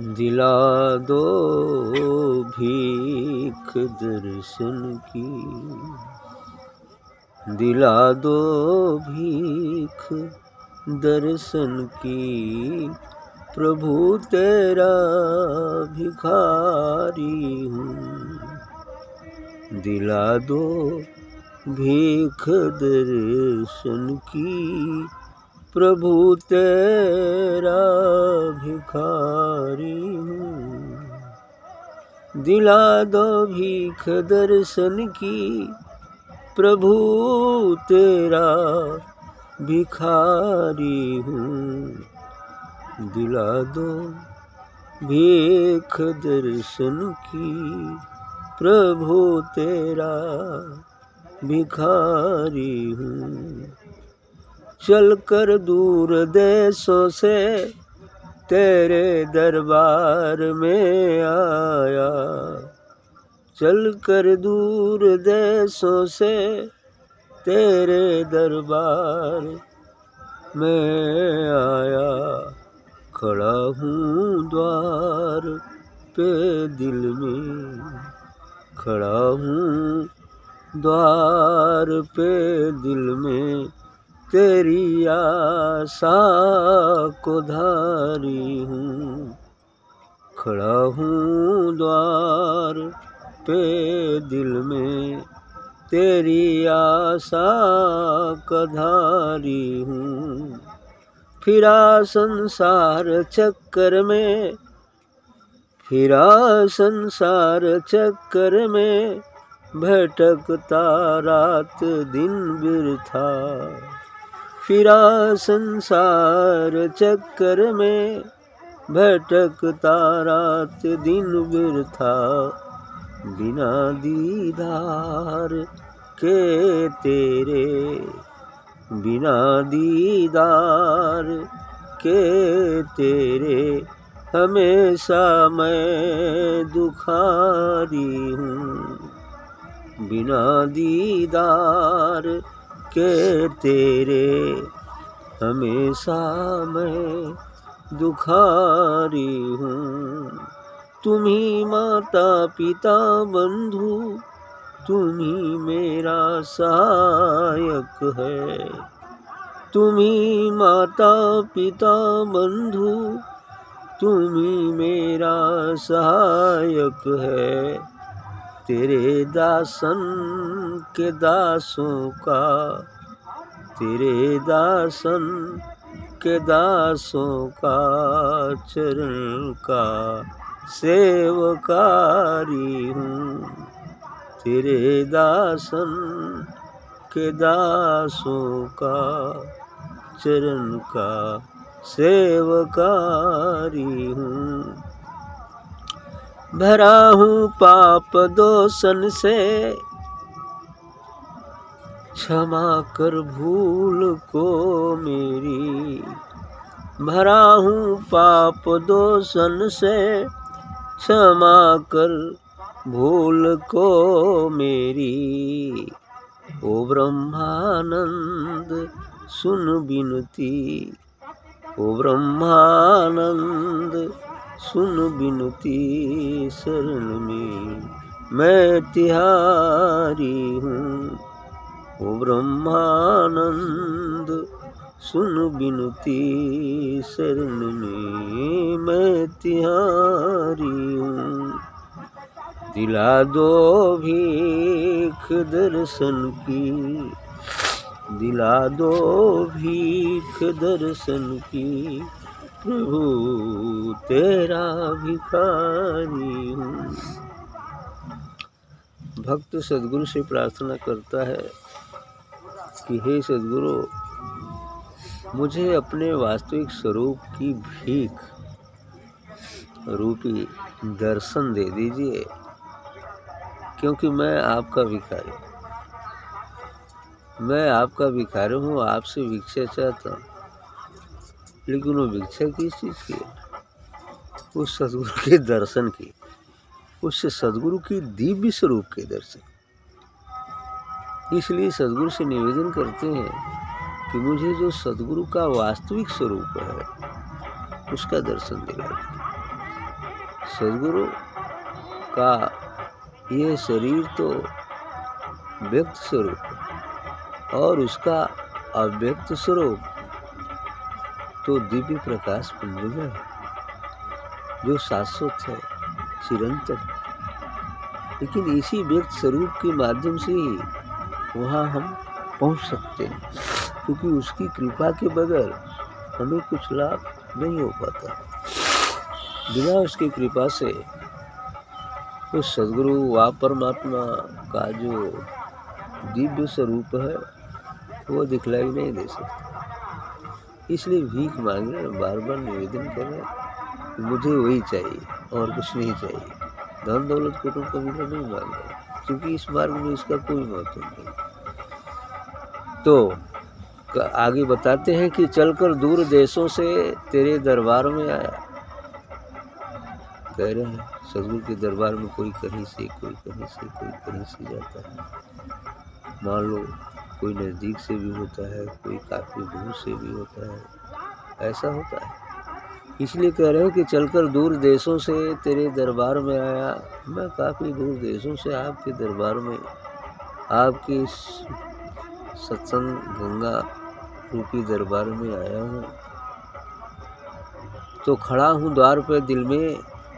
दिला दो भीख दर्शन की। दिला दो भीख दर्शन की। प्रभु तेरा भिखारी हूँ। दिला दो भीख दर्शन की। प्रभु तेरा भिखारी हूँ। दिला दो भीख दर्शन की, प्रभु तेरा भिखारी हूँ। दिला दो भीख दर्शन की, प्रभु तेरा भिखारी हूँ। चल कर दूर देशों से तेरे दरबार में आया। चल कर दूर देशों से तेरे दरबार में आया। खड़ा हूँ द्वार पे दिल में। खड़ा हूँ द्वार पे दिल में। तेरी आशा को धारी हूँ। खड़ा हूँ द्वार पे दिल में। तेरी आशा का धारी हूँ। फिरा संसार चक्कर में। फिरा संसार चक्कर में। भटकता रात दिन बिरथा। फिरा संसार चक्कर में भटकता रात दिन बिरथा बिना दीदार के तेरे, बिना दीदार के तेरे, हमेशा मैं दुखारी हूँ। बिना दीदार के तेरे हमेशा मैं दुखारी हूँ। तुम्ही माता पिता बंधु तुम्ही मेरा सहायक है। तुम्ही माता पिता बंधु तुम्ही मेरा सहायक है। तेरे दासन के दासों का, तेरे दासन के दासों का चरण का सेवकारी हूँ। तेरे दासन के दासों का चरण का सेवकारी हूँ। भरा हूँ पाप दोषन से। क्षमा कर भूल को मेरी। भरा हूँ पाप दोषन से। क्षमा कर भूल को मेरी। ओ ब्रह्मानंद, सुन बिनती ओ ब्रह्मानंद सुन बिनती शरण में। मैं तिहारी हूँ, ओ ब्रह्मानंद। सुन बिनती शरण में। मैं तिहारी हूँ। दिला दो भीख दर्शन की। दिला दो भीख दर्शन की। प्रभु, तेरा भिखारी हूँ। भक्त सदगुरु से प्रार्थना करता है कि हे सदगुरु, मुझे अपने वास्तविक स्वरूप की भीख रूपी दर्शन दे दीजिए, क्योंकि मैं आपका भिखारी। मैं आपका भिखारी हूँ, आपसे भिक्षा चाहता हूँ। लेकिन वो भिक्षा किस चीज़ की? है उस सदगुरु के दर्शन की, उस सदगुरु की दिव्य स्वरूप के दर्शन। इसलिए सदगुरु से निवेदन करते हैं कि मुझे जो सदगुरु का वास्तविक स्वरूप है, उसका दर्शन दिला सदगुरु का ये शरीर तो व्यक्त स्वरूप और उसका अव्यक्त स्वरूप तो दिव्य प्रकाश पुंज है, जो शाश्वत है, चिरंतन। लेकिन इसी व्यक्त स्वरूप के माध्यम से ही वहाँ हम पहुँच सकते हैं, क्योंकि उसकी कृपा के बगैर हमें कुछ लाभ नहीं हो पाता। बिना उसकी कृपा से उस सदगुरु व परमात्मा का जो दिव्य स्वरूप है, वो दिखलाई नहीं दे सकता। इसलिए भीख मांग रहे हैं बार बार निवेदन कर रहे मुझे वही चाहिए और कुछ नहीं चाहिए। धन दौलत कुटुंब कबीला नहीं मांग रहे क्योंकि इस मार्ग में इसका कोई महत्व नहीं। तो आगे बताते हैं कि चलकर दूर देशों से तेरे दरबार में आया। कह रहे हैं, सदगुरु के दरबार में कोई कहीं से, कोई कहीं से, कोई कहीं से जाता है। मान लो कोई नज़दीक से भी होता है, कोई काफ़ी दूर से भी होता है। ऐसा होता है। इसलिए कह रहे हैं कि चलकर दूर देशों से तेरे दरबार में आया। मैं काफ़ी दूर देशों से आपके दरबार में, आपकी सत्संग गंगा रूपी दरबार में आया हूँ। तो खड़ा हूँ द्वार पर दिल में,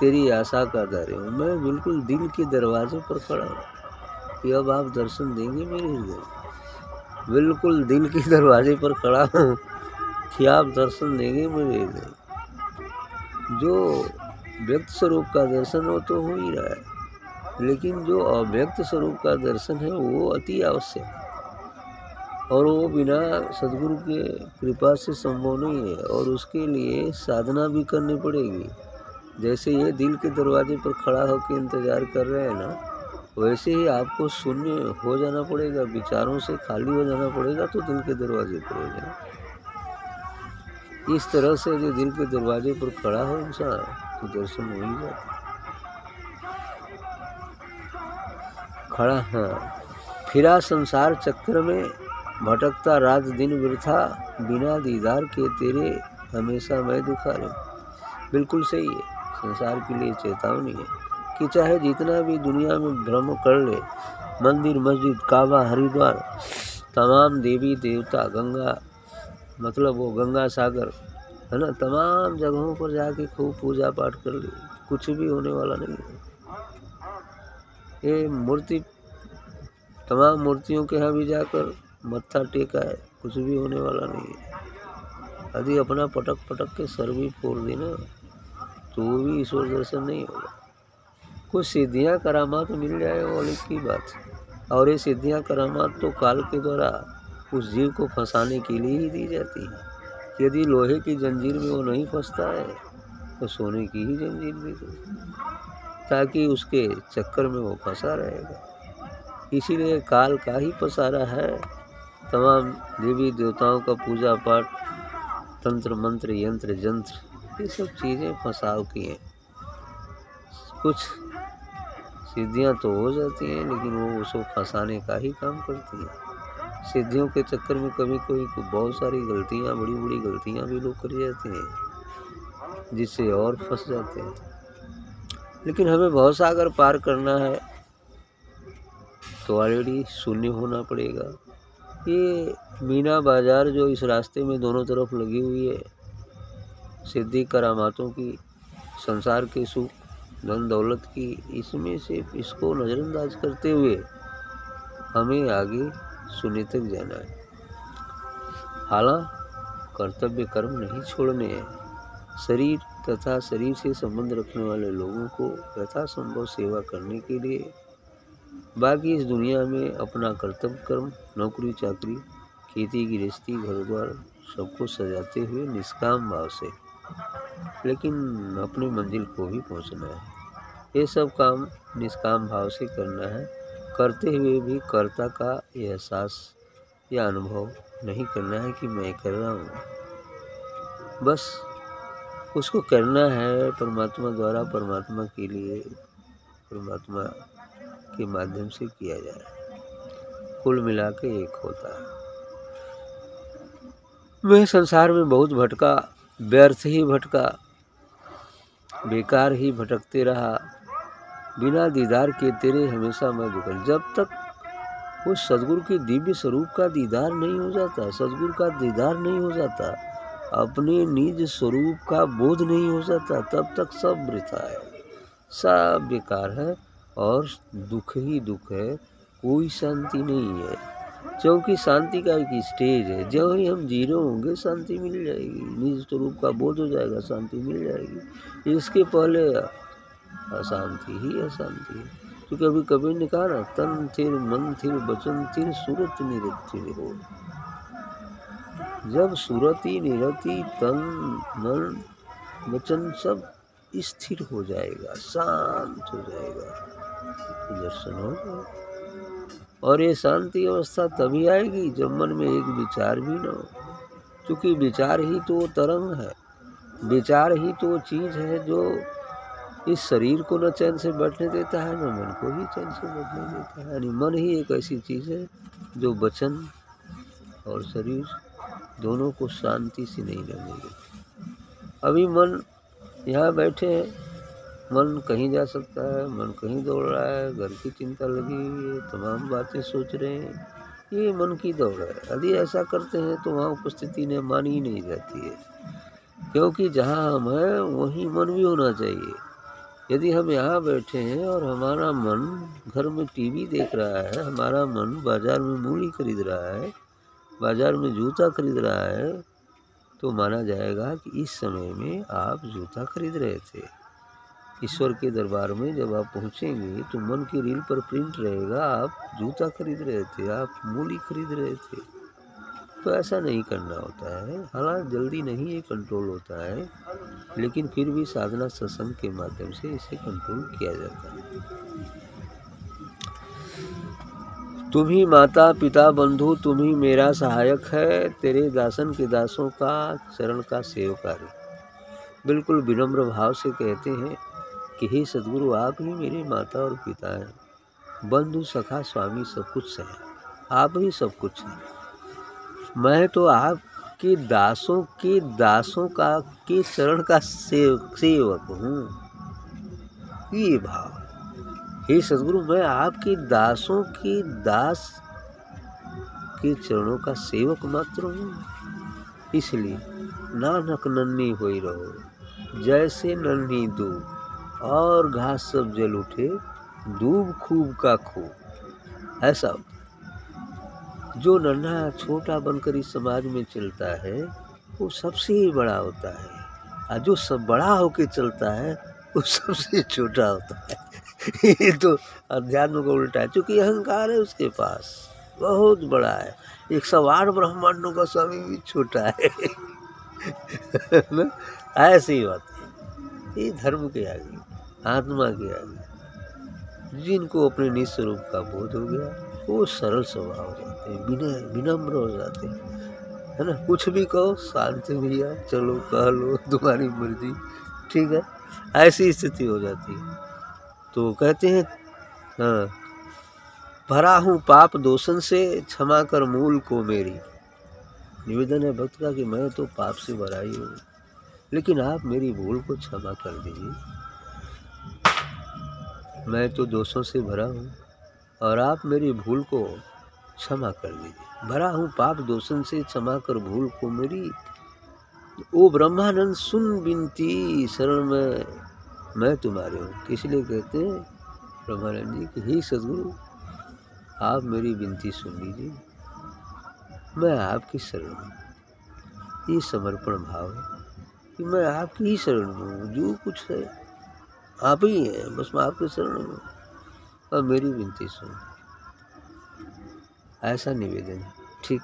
तेरी आशा का दारे हूँ मैं बिल्कुल दिल के दरवाजे पर खड़ा हूँ कि अब आप दर्शन देंगे मेरे हृदय बिल्कुल दिल के दरवाजे पर खड़ा हूँ। कि आप दर्शन देंगे हृदय जो व्यक्त स्वरूप का दर्शन हो तो हो ही रहा है। लेकिन जो अव्यक्त स्वरूप का दर्शन है, वो अति आवश्यक है। और वो बिना सदगुरु के कृपा से संभव नहीं है। और उसके लिए साधना भी करनी पड़ेगी। जैसे ये दिल के दरवाजे पर खड़ा होकर इंतज़ार कर रहे हैं ना वैसे ही आपको शून्य हो जाना पड़ेगा, विचारों से खाली हो जाना पड़ेगा तो दिल के दरवाजे पर हो जाए इस तरह से जो दिल के दरवाजे पर खड़ा हो इंसान तो दर्शन हो ही जाता खड़ा हाँ। फिरा संसार चक्र में भटकता रात दिन वृथा, बिना दीदार के तेरे हमेशा मैं दुखा रहा बिल्कुल सही है, संसार के लिए चेतावनी है। कि चाहे जितना भी दुनिया में भ्रम कर ले, मंदिर, मस्जिद, काबा, हरिद्वार, तमाम देवी, देवता, गंगा मतलब वो गंगा सागर, है ना, तमाम जगहों पर जाके खूब पूजा पाठ कर ली, कुछ भी होने वाला नहीं है। ये मूर्ति, तमाम मूर्तियों के यहाँ भी जाकर मत्था टेका है, कुछ भी होने वाला नहीं है। यदि अपना पटक पटक के सर भी फोड़ देना तो भी ईश्वर दर्शन नहीं होगा। कुछ सिद्धियाँ करामात मिल जाए वो अलग की बात। और ये सिद्धियाँ करामात तो काल के द्वारा उस जीव को फंसाने के लिए ही दी जाती है। यदि लोहे की जंजीर में वो नहीं फंसता है तो सोने की ही जंजीर दे दो ताकि उसके चक्कर में वो फंसा रहेगा। इसीलिए काल का ही पसारा है। तमाम देवी देवताओं का पूजा पाठ, तंत्र मंत्र, यंत्र, जंत्र, ये सब चीज़ें फंसाव की हैं। कुछ सिद्धियाँ तो हो जाती हैं, लेकिन वो उसको फंसाने का ही काम करती हैं। सिद्धियों के चक्कर में कभी कोई बहुत सारी गलतियाँ बड़ी बड़ी गलतियाँ भी लोग कर जाते हैं, जिससे और फंस जाते हैं। लेकिन हमें बहुत सागर पार करना है तो ऑलरेडी शून्य होना पड़ेगा। ये मीना बाज़ार जो इस रास्ते में दोनों तरफ़ लगी हुई है, सिद्धि करामातों की, संसार के सुख धन दौलत की इसमें से इसको नज़रअंदाज करते हुए हमें आगे सुने तक जाना है। हालाँकि कर्तव्य कर्म नहीं छोड़ने हैं। शरीर तथा शरीर से संबंध रखने वाले लोगों को यथासंभव सेवा करने के लिए बाकी इस दुनिया में अपना कर्तव्य कर्म नौकरी चाकरी खेती गृहस्थी घर द्वार सबको सजाते हुए निष्काम भाव से लेकिन अपनी मंजिल को भी पहुँचना है। ये सब काम निष्काम भाव से करना है। करते हुए भी कर्ता का एहसास या अनुभव नहीं करना है कि मैं कर रहा हूँ। बस उसको करना है परमात्मा द्वारा, परमात्मा के लिए, परमात्मा के माध्यम से किया जाए कुल मिला के एक होता है। मैं संसार में बहुत भटका व्यर्थ ही भटका, बेकार ही भटकते रहा। बिना दीदार के तेरे हमेशा मैं दुखल जब तक उस सदगुरु के दिव्य स्वरूप का दीदार नहीं हो जाता, सदगुरु का दीदार नहीं हो जाता, अपने निज स्वरूप का बोध नहीं हो जाता, तब तक सब वृथा है। सब बेकार है और दुख ही दुख है, कोई शांति नहीं है। क्योंकि शांति का एक स्टेज है। जब ही हम ज़ीरो होंगे, शांति मिल जाएगी। निज स्वरूप का बोध हो जाएगा, शांति मिल जाएगी। इसके पहले अशांति ही अशांति है। तो कभी कभी ने कहा ना तन थिर, मन थिर बचन थिर, सूरत निरथिर हो। जब सूरती, निरति, तन, मन, वचन सब स्थिर हो जाएगा, शांत हो जाएगा। दर्शन होगा और ये शांति अवस्था तभी आएगी जब मन में एक विचार भी ना हो। क्योंकि विचार ही तो वो तरंग है। विचार ही तो वो चीज़ है जो इस शरीर को न चैन से बैठने देता है, न मन को ही चैन से बैठने देता है। यानी मन ही एक ऐसी चीज़ है जो वचन और शरीर दोनों को शांति से नहीं रहने देती। अभी मन यहाँ बैठे हैं मन कहीं जा सकता है, मन कहीं दौड़ रहा है, घर की चिंता लगी हुई है, तमाम बातें सोच रहे हैं। ये मन की दौड़ है। यदि ऐसा करते हैं तो वहाँ उपस्थिति ने मानी ही नहीं जाती है। क्योंकि जहाँ हम हैं, वहीं मन भी होना चाहिए। यदि हम यहाँ बैठे हैं और हमारा मन घर में टीवी देख रहा है, हमारा मन बाज़ार में मूली खरीद रहा है, बाज़ार में जूता खरीद रहा है तो माना जाएगा कि इस समय में आप जूता खरीद रहे थे। ईश्वर के दरबार में जब आप पहुँचेंगे तो मन की रील पर प्रिंट रहेगा, आप जूता खरीद रहे थे, आप मूली खरीद रहे थे। तो ऐसा नहीं करना होता है। हालाँकि जल्दी नहीं ये कंट्रोल होता है, लेकिन फिर भी साधना सत्संग के माध्यम से इसे कंट्रोल किया जाता है। तुम ही माता, पिता, बंधु तुम ही मेरा सहायक है, तेरे दासन के दासों का चरण का सेवकारी। बिल्कुल विनम्र भाव से कहते हैं कि हे सदगुरु आप ही मेरे माता और पिता हैं। बंधु सखा स्वामी सब कुछ है। आप ही सब कुछ हैं। मैं तो आपके दासों के दासों का के चरण का सेव, सेवक हूँ। ये भाव। हे सदगुरु मैं आपके दासों के दास के चरणों का सेवक मात्र हूँ। इसलिए नानक नन्ही हो रहो। जैसे नन्ही दूध और घास सब जल उठे, दूब खूब का खूब। ऐसा जो नन्हा छोटा बनकर इस समाज में चलता है, वो सबसे बड़ा होता है। और जो सब बड़ा होके चलता है, वो सबसे छोटा होता है। ये तो अध्यात्म का उल्टा है क्योंकि अहंकार है उसके पास। बहुत बड़ा है। एक सौ आठ ब्रह्मांडों का स्वामी भी छोटा है। ऐसी बात है। ये धर्म के आगे। आत्मा के आगे जिनको अपने निस्वरूप का बोध हो गया, वो सरल स्वभाव हो जाते हैं विनय विनम्र हो जाते हैं। है ना? कुछ भी कहो, शांत भैया, चलो, कह लो, तुम्हारी मर्ज़ी, ठीक है? ऐसी स्थिति हो जाती है। तो कहते हैं हाँ भरा हूँ पाप दोषण से, क्षमा कर मूल को मेरी। निवेदन है भक्त का कि मैं तो पाप से भरा ही हूँ। लेकिन आप मेरी भूल को क्षमा कर दीजिए। मैं तो दोषों से भरा हूँ और आप मेरी भूल को क्षमा कर दीजिए। भरा हूँ पाप दोषण से, क्षमा कर भूल को मेरी। ओ ब्रह्मानंद, सुन बिनती शरण में मैं तुम्हारे हूँ। इसलिए कहते हैं? ब्रह्मानंद जी कि हे सदगुरु, आप मेरी विनती सुन लीजिए। मैं आपकी शरण हूँ। ये समर्पण भाव है कि मैं आपकी ही शरण हूँ। जो कुछ है आप ही हैं, बस मैं आपके शरण में और मेरी विनती सुन। ऐसा निवेदन ठीक।